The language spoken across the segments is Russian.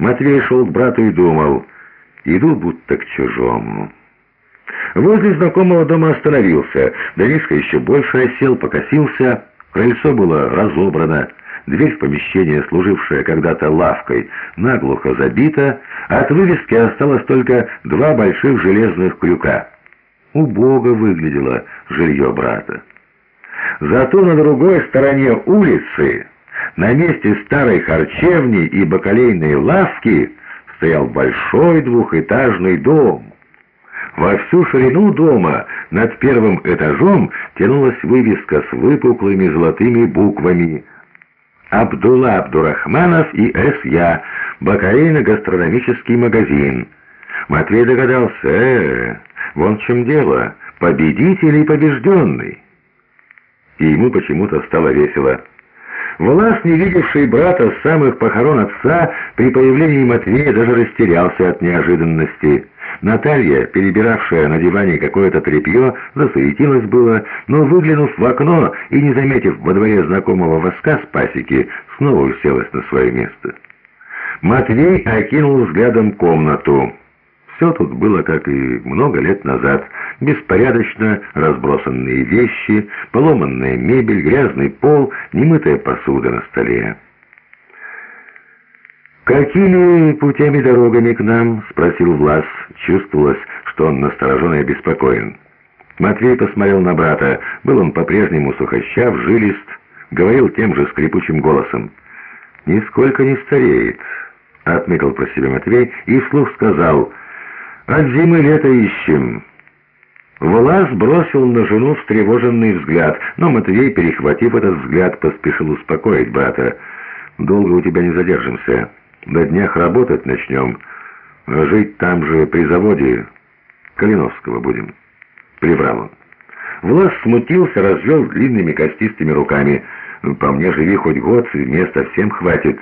Матвей шел к брату и думал, иду будто к чужому. Возле знакомого дома остановился. Данишка еще больше осел, покосился. Крыльцо было разобрано. Дверь в помещение, служившая когда-то лавкой, наглухо забита. От вывески осталось только два больших железных крюка. Убого выглядело жилье брата. Зато на другой стороне улицы, на месте старой харчевни и бакалейной лавки, стоял большой двухэтажный дом. Во всю ширину дома над первым этажом тянулась вывеска с выпуклыми золотыми буквами «Абдулла Абдурахманов и С.Я. Бакалейно-гастрономический магазин». Матвей догадался, э, вон в чем дело, победитель и побежденный. И ему почему-то стало весело. Влас, не видевший брата с самых похорон отца, при появлении Матвея даже растерялся от неожиданности. Наталья, перебиравшая на диване какое-то тряпье, засуетилась было, но, выглянув в окно и не заметив во дворе знакомого воска с пасеки, снова уселась на свое место. Матвей окинул взглядом комнату. Все тут было, как и много лет назад. Беспорядочно разбросанные вещи, поломанная мебель, грязный пол, немытая посуда на столе. «Какими путями дорогами к нам?» — спросил Влас. Чувствовалось, что он насторожен и обеспокоен. Матвей посмотрел на брата. Был он по-прежнему сухощав, жилист, говорил тем же скрипучим голосом. «Нисколько не стареет», — отметил про себя Матвей и вслух сказал «От зимы лето ищем». Влас бросил на жену встревоженный взгляд, но Матвей, перехватив этот взгляд, поспешил успокоить брата. «Долго у тебя не задержимся. До днях работать начнем. Жить там же при заводе Калиновского будем». Приврал он. Влас смутился, развел длинными костистыми руками. «По мне живи хоть год, места всем хватит».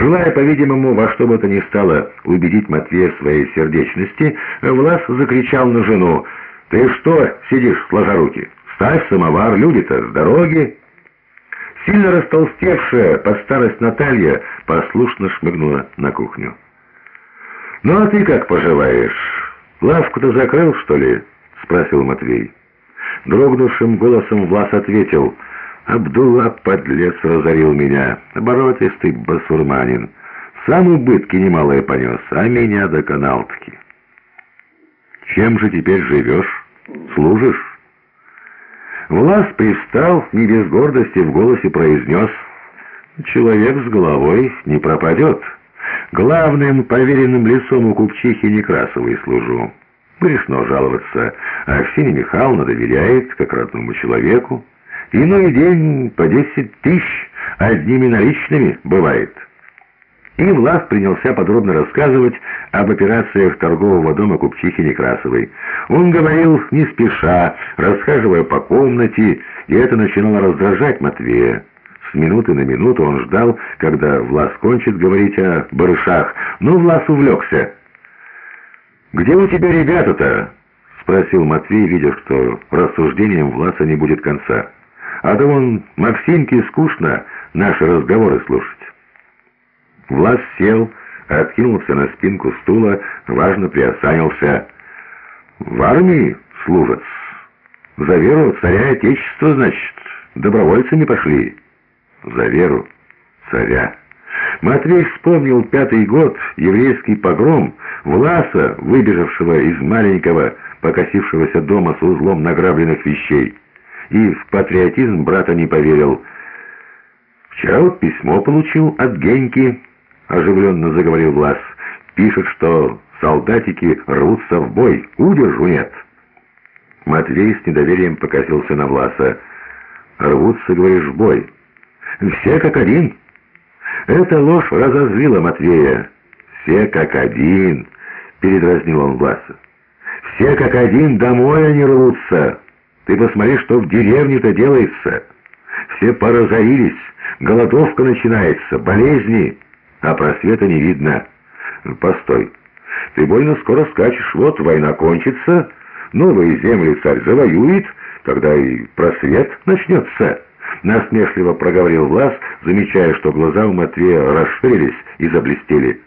Желая, по-видимому, во что бы то ни стало убедить Матвея в своей сердечности, Влас закричал на жену, «Ты что сидишь, сложа руки? Ставь самовар, люди-то с дороги!» Сильно растолстевшая по старость Наталья послушно шмыгнула на кухню. «Ну а ты как поживаешь? Лавку-то закрыл, что ли?» — спросил Матвей. Дрогнувшим голосом Влас ответил — Абдулла, подлец, разорил меня. Оборотистый басурманин. Сам убытки немалые понес, а меня доконал-таки. Чем же теперь живешь? Служишь? Влас привстал, не без гордости в голосе произнес. Человек с головой не пропадет. Главным поверенным лицом у купчихи Некрасовой служу. Грешно жаловаться, а Аксинья Михайловна доверяет, как родному человеку. Иной день по десять тысяч одними наличными бывает. И Влас принялся подробно рассказывать об операциях торгового дома купчихи Некрасовой. Он говорил не спеша, расхаживая по комнате, и это начинало раздражать Матвея. С минуты на минуту он ждал, когда Влас кончит говорить о барышах, но Влас увлекся. «Где у тебя ребята-то?» — спросил Матвей, видя, что рассуждением Власа не будет конца. А то вон Максимке скучно наши разговоры слушать. Влас сел, откинулся на спинку стула, важно приосанился. В армии служат. За веру царя Отечества, значит, добровольцами пошли. За веру царя. Матвей вспомнил пятый год, еврейский погром, Власа, выбежавшего из маленького, покосившегося дома с узлом награбленных вещей и в патриотизм брата не поверил. «Вчера вот письмо получил от Геньки», — оживленно заговорил Влас. «Пишет, что солдатики рвутся в бой, удержу нет». Матвей с недоверием покосился на Власа. «Рвутся, говоришь, в бой. Все как один». Эта ложь разозлила Матвея. «Все как один», — передразнил он Власа. «Все как один домой они рвутся». Ты посмотри, что в деревне-то делается. Все поразорились, голодовка начинается, болезни, а просвета не видно. Постой, ты больно скоро скачешь, вот война кончится, новые земли царь завоюет, тогда и просвет начнется. Насмешливо проговорил Влас, замечая, что глаза у Матвея расширились и заблестели.